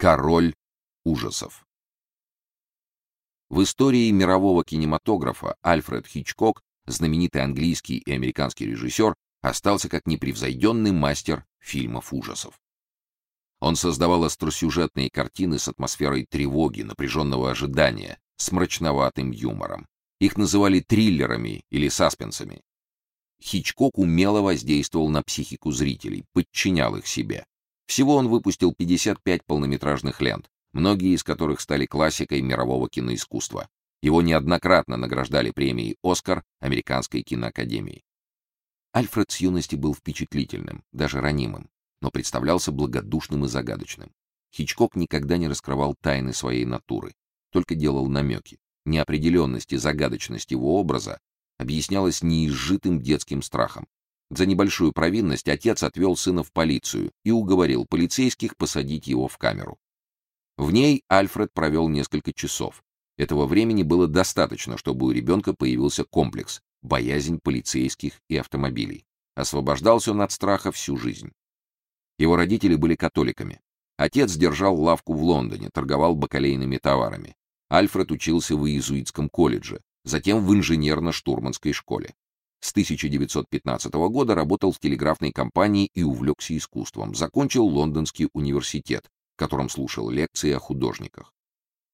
Король ужасов. В истории мирового кинематографа Альфред Хичкок, знаменитый английский и американский режиссер, остался как непревзойденный мастер фильмов ужасов. Он создавал остросюжетные картины с атмосферой тревоги, напряженного ожидания, с мрачноватым юмором. Их называли триллерами или саспенсами. Хичкок умело воздействовал на психику зрителей, подчинял их себе. Всего он выпустил 55 полнометражных лент, многие из которых стали классикой мирового киноискусства. Его неоднократно награждали премией «Оскар» Американской киноакадемии. Альфред с юности был впечатлительным, даже ранимым, но представлялся благодушным и загадочным. Хичкок никогда не раскрывал тайны своей натуры, только делал намеки. Неопределенность и загадочность его образа объяснялась неизжитым детским страхом. За небольшую провинность отец отвел сына в полицию и уговорил полицейских посадить его в камеру. В ней Альфред провел несколько часов. Этого времени было достаточно, чтобы у ребенка появился комплекс боязнь полицейских и автомобилей. Освобождался он от страха всю жизнь. Его родители были католиками. Отец держал лавку в Лондоне, торговал бакалейными товарами. Альфред учился в иезуитском колледже, затем в инженерно-штурманской школе. С 1915 года работал в телеграфной компании и увлекся искусством. Закончил Лондонский университет, в котором слушал лекции о художниках.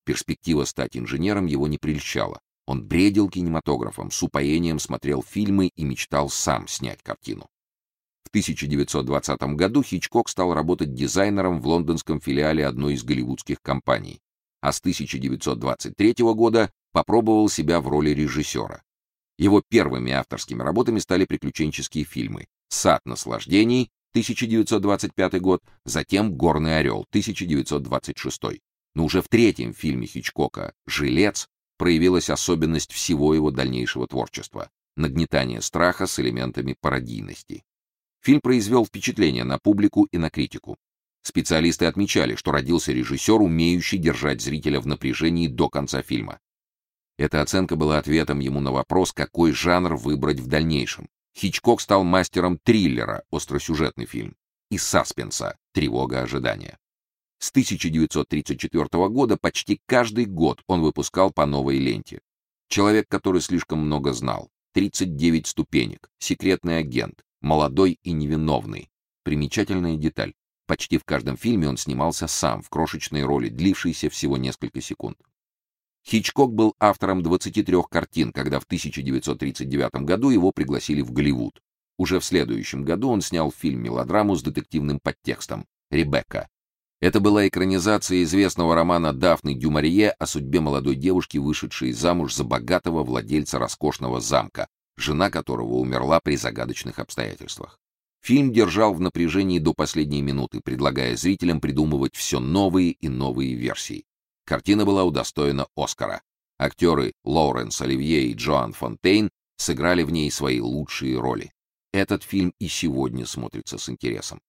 Перспектива стать инженером его не прельщала. Он бредил кинематографом, с упоением смотрел фильмы и мечтал сам снять картину. В 1920 году Хичкок стал работать дизайнером в лондонском филиале одной из голливудских компаний, а с 1923 года попробовал себя в роли режиссера. Его первыми авторскими работами стали приключенческие фильмы «Сад наслаждений» 1925 год, затем «Горный орел» 1926. Но уже в третьем фильме Хичкока «Жилец» проявилась особенность всего его дальнейшего творчества нагнетание страха с элементами пародийности. Фильм произвел впечатление на публику и на критику. Специалисты отмечали, что родился режиссер, умеющий держать зрителя в напряжении до конца фильма. Эта оценка была ответом ему на вопрос, какой жанр выбрать в дальнейшем. Хичкок стал мастером триллера, остросюжетный фильм, и саспенса, тревога ожидания. С 1934 года почти каждый год он выпускал по новой ленте. Человек, который слишком много знал, 39 ступенек, секретный агент, молодой и невиновный. Примечательная деталь. Почти в каждом фильме он снимался сам в крошечной роли, длившейся всего несколько секунд. Хичкок был автором 23 картин, когда в 1939 году его пригласили в Голливуд. Уже в следующем году он снял фильм-мелодраму с детективным подтекстом «Ребекка». Это была экранизация известного романа Дафны Дюмарье о судьбе молодой девушки, вышедшей замуж за богатого владельца роскошного замка, жена которого умерла при загадочных обстоятельствах. Фильм держал в напряжении до последней минуты, предлагая зрителям придумывать все новые и новые версии. Картина была удостоена Оскара. Актеры Лоуренс Оливье и Джоан Фонтейн сыграли в ней свои лучшие роли. Этот фильм и сегодня смотрится с интересом.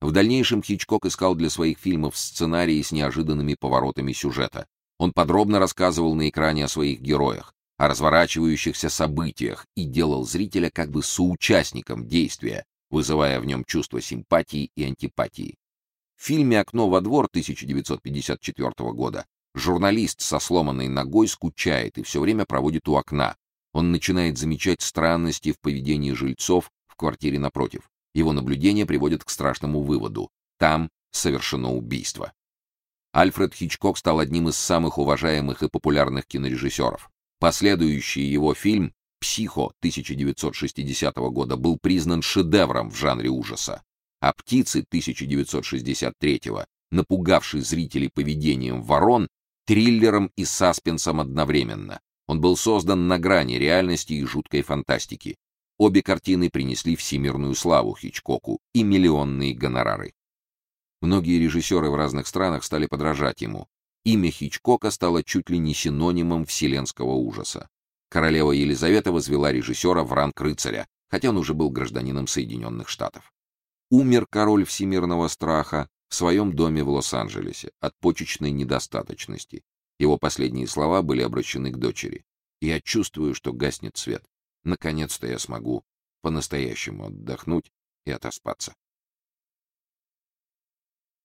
В дальнейшем Хичкок искал для своих фильмов сценарии с неожиданными поворотами сюжета. Он подробно рассказывал на экране о своих героях, о разворачивающихся событиях и делал зрителя как бы соучастником действия, вызывая в нем чувство симпатии и антипатии. В фильме «Окно во двор» 1954 года журналист со сломанной ногой скучает и все время проводит у окна. Он начинает замечать странности в поведении жильцов в квартире напротив. Его наблюдения приводят к страшному выводу: там совершено убийство. Альфред Хичкок стал одним из самых уважаемых и популярных кинорежиссеров. Последующий его фильм «Психо» 1960 года был признан шедевром в жанре ужаса а птицы 1963-го, напугавший зрителей поведением ворон, триллером и саспенсом одновременно. Он был создан на грани реальности и жуткой фантастики. Обе картины принесли всемирную славу Хичкоку и миллионные гонорары. Многие режиссеры в разных странах стали подражать ему. Имя Хичкока стало чуть ли не синонимом вселенского ужаса. Королева Елизавета возвела режиссера в ранг рыцаря, хотя он уже был гражданином Соединенных Штатов умер король всемирного страха в своем доме в Лос-Анджелесе от почечной недостаточности. Его последние слова были обращены к дочери. «Я чувствую, что гаснет свет. Наконец-то я смогу по-настоящему отдохнуть и отоспаться».